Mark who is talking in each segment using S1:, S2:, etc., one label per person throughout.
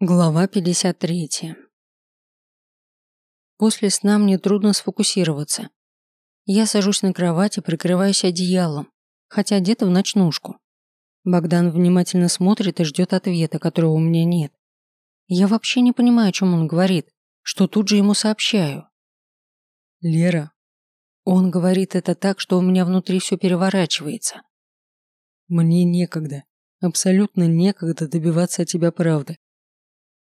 S1: Глава 53. После сна мне трудно сфокусироваться. Я сажусь на кровати, прикрываюсь одеялом, хотя одета в ночнушку. Богдан внимательно смотрит и ждет ответа, которого у меня нет. Я вообще не понимаю, о чем он говорит, что тут же ему сообщаю.
S2: «Лера».
S1: Он говорит это так, что у меня внутри все переворачивается.
S2: «Мне некогда, абсолютно некогда добиваться от тебя правды.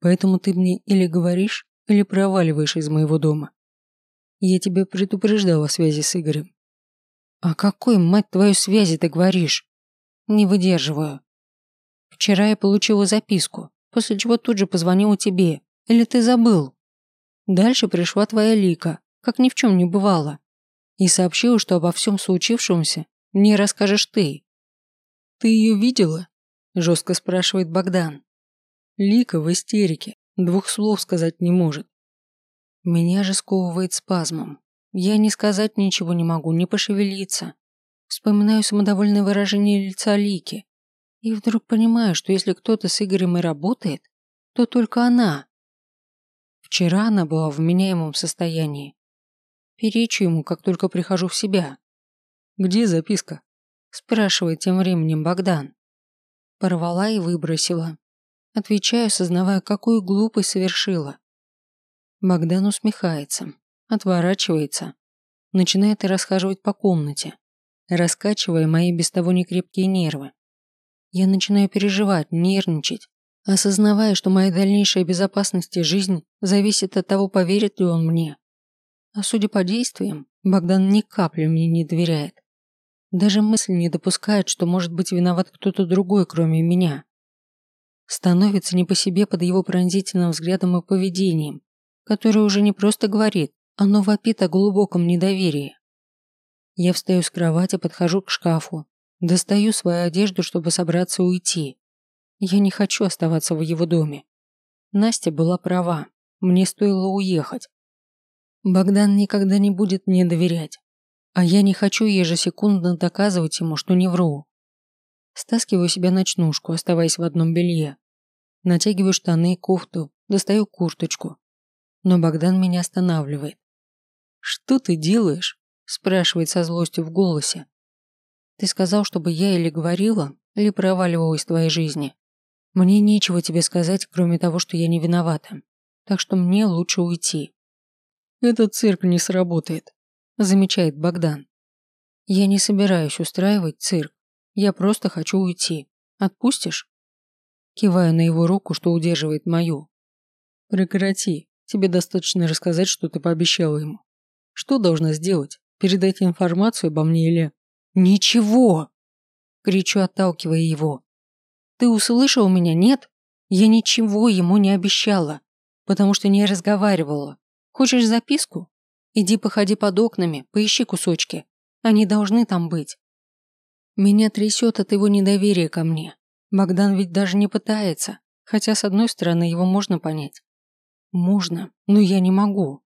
S2: Поэтому ты мне или говоришь, или проваливаешь из моего дома. Я тебя предупреждал о связи с Игорем.
S1: О какой, мать твою, связи ты говоришь? Не выдерживаю. Вчера я получила записку, после чего тут же позвонила тебе. Или ты забыл? Дальше пришла твоя Лика, как ни в чем не бывало, и сообщила, что обо всем случившемся мне расскажешь ты.
S2: Ты ее видела? Жестко спрашивает Богдан. Лика в истерике, двух слов сказать не может.
S1: Меня же сковывает спазмом. Я не сказать ничего не могу, не пошевелиться. Вспоминаю самодовольное выражение лица Лики. И вдруг понимаю, что если кто-то с Игорем и работает, то только она. Вчера она была в меняемом состоянии. Перечу ему, как только прихожу в себя.
S2: «Где записка?»
S1: спрашивает тем временем Богдан. Порвала и выбросила. Отвечаю, сознавая, какую глупость совершила. Богдан усмехается, отворачивается, начинает расхаживать по комнате, раскачивая мои без того некрепкие нервы. Я начинаю переживать, нервничать, осознавая, что моя дальнейшая безопасность и жизнь зависит от того, поверит ли он мне. А судя по действиям, Богдан ни капли мне не доверяет. Даже мысль не допускает, что может быть виноват кто-то другой, кроме меня. Становится не по себе под его пронзительным взглядом и поведением, которое уже не просто говорит, оно вопит о глубоком недоверии. Я встаю с кровати, подхожу к шкафу, достаю свою одежду, чтобы собраться уйти. Я не хочу оставаться в его доме. Настя была права, мне стоило уехать. Богдан никогда не будет мне доверять, а я не хочу ежесекундно доказывать ему, что не вру. Стаскиваю себе ночнушку, оставаясь в одном белье. Натягиваю штаны, кофту, достаю курточку. Но Богдан меня останавливает. «Что ты делаешь?» – спрашивает со злостью в голосе. «Ты сказал, чтобы я или говорила, или проваливала из твоей жизни. Мне нечего тебе сказать, кроме того, что я не виновата. Так что мне лучше уйти».
S2: «Этот цирк не сработает», – замечает Богдан.
S1: «Я не собираюсь устраивать цирк. Я просто хочу уйти. Отпустишь?» Киваю на его руку, что удерживает мою.
S2: Прекрати. Тебе достаточно рассказать, что ты пообещала ему. Что должна сделать? Передать информацию обо мне или...
S1: Ничего! Кричу, отталкивая его. Ты услышал меня, нет? Я ничего ему не обещала, потому что не разговаривала. Хочешь записку? Иди походи под окнами, поищи кусочки. Они должны там быть. Меня трясет от его недоверия ко мне. Богдан ведь даже не пытается, хотя с одной стороны его можно понять. Можно, но я не могу.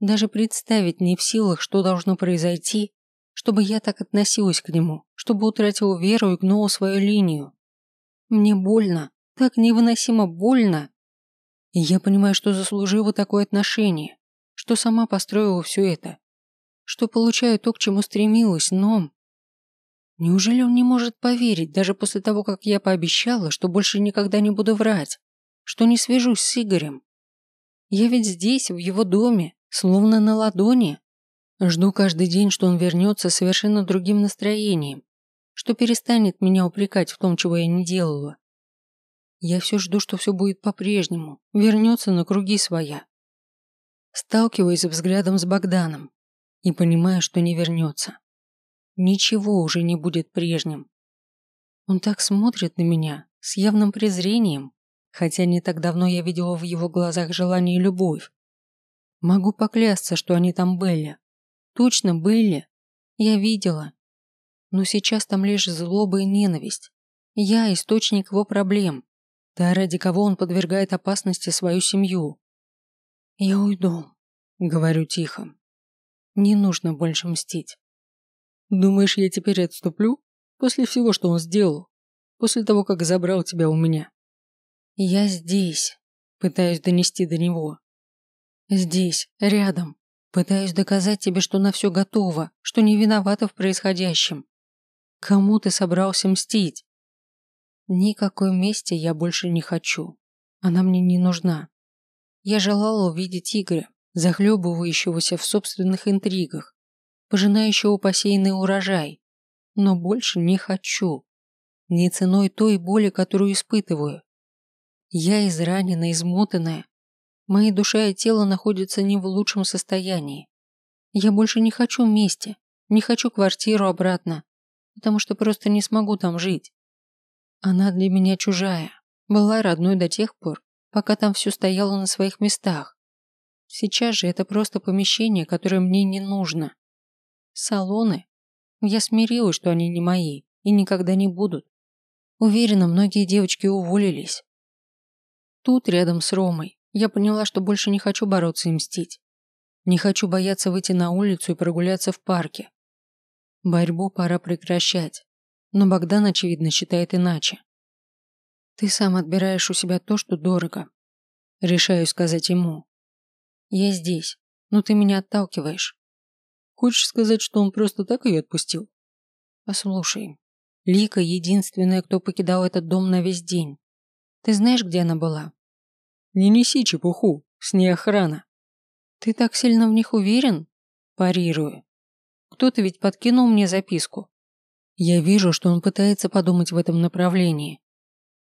S1: Даже представить не в силах, что должно произойти, чтобы я так относилась к нему, чтобы утратила веру и гнула свою линию. Мне больно, так невыносимо больно. И я понимаю, что заслужила такое отношение, что сама построила все это, что получаю то, к чему стремилась, но Неужели он не может поверить, даже после того, как я пообещала, что больше никогда не буду врать, что не свяжусь с Игорем? Я ведь здесь, в его доме, словно на ладони. Жду каждый день, что он вернется совершенно другим настроением, что перестанет меня упрекать в том, чего я не делала. Я все жду, что все будет по-прежнему, вернется на круги своя. Сталкиваюсь взглядом с Богданом и понимаю, что не вернется. Ничего уже не будет прежним. Он так смотрит на меня, с явным презрением, хотя не так давно я видела в его глазах желание и любовь. Могу поклясться, что они там были. Точно были. Я видела. Но сейчас там лишь злоба и ненависть. Я источник его проблем. Та, ради кого он подвергает опасности свою семью. Я уйду, говорю тихо. Не нужно больше мстить.
S2: Думаешь, я теперь отступлю? После всего, что он сделал? После того, как забрал тебя у меня?
S1: Я здесь. пытаюсь донести до него. Здесь, рядом. Пытаюсь доказать тебе, что на все готово, что не виновата в происходящем. Кому ты собрался мстить? Никакой мести я больше не хочу. Она мне не нужна. Я желала увидеть Игоря, захлебывающегося в собственных интригах, пожинающего посеянный урожай, но больше не хочу. Не ценой той боли, которую испытываю. Я изранена, измотанная. Моя душа и тело находятся не в лучшем состоянии. Я больше не хочу мести, не хочу квартиру обратно, потому что просто не смогу там жить. Она для меня чужая, была родной до тех пор, пока там все стояло на своих местах. Сейчас же это просто помещение, которое мне не нужно. Салоны? Я смирилась, что они не мои и никогда не будут. Уверена, многие девочки уволились. Тут, рядом с Ромой, я поняла, что больше не хочу бороться и мстить. Не хочу бояться выйти на улицу и прогуляться в парке. Борьбу пора прекращать. Но Богдан, очевидно, считает иначе. Ты сам отбираешь у себя то, что дорого. Решаю сказать ему. Я здесь, но ты меня отталкиваешь. Хочешь сказать, что он просто так ее отпустил? Послушай, Лика единственная, кто покидал этот дом на весь день. Ты знаешь, где она была? Не неси чепуху, с ней охрана. Ты так сильно в них уверен? Парирую. Кто-то ведь подкинул мне записку. Я вижу, что он пытается подумать в этом направлении.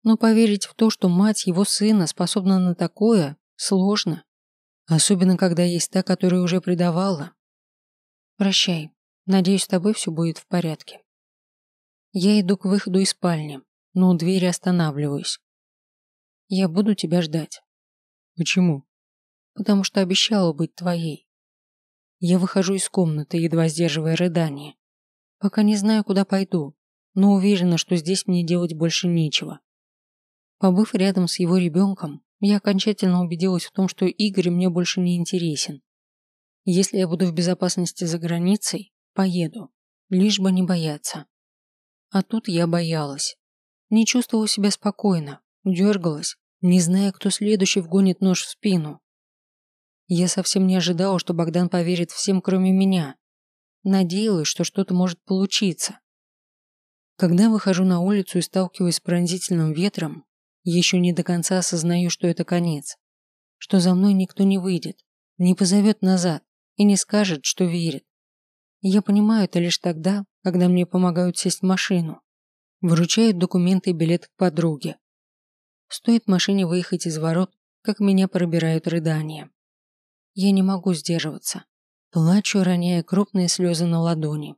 S1: Но поверить в то, что мать его сына способна на такое, сложно. Особенно, когда есть та, которая уже предавала. Прощай. Надеюсь, с тобой все будет в порядке. Я иду к выходу из спальни, но у двери останавливаюсь. Я буду тебя ждать. Почему? Потому что обещала быть твоей. Я выхожу из комнаты, едва сдерживая рыдание. Пока не знаю, куда пойду, но уверена, что здесь мне делать больше нечего. Побыв рядом с его ребенком, я окончательно убедилась в том, что Игорь мне больше не интересен. Если я буду в безопасности за границей, поеду, лишь бы не бояться. А тут я боялась. Не чувствовала себя спокойно, дергалась, не зная, кто следующий вгонит нож в спину. Я совсем не ожидала, что Богдан поверит всем, кроме меня. Надеялась, что что-то может получиться. Когда выхожу на улицу и сталкиваюсь с пронзительным ветром, еще не до конца осознаю, что это конец. Что за мной никто не выйдет, не позовет назад и не скажет, что верит. Я понимаю это лишь тогда, когда мне помогают сесть в машину. Выручают документы и билет к подруге. Стоит машине выехать из ворот, как меня пробирают рыдания. Я не могу сдерживаться. Плачу, роняя крупные слезы на ладони.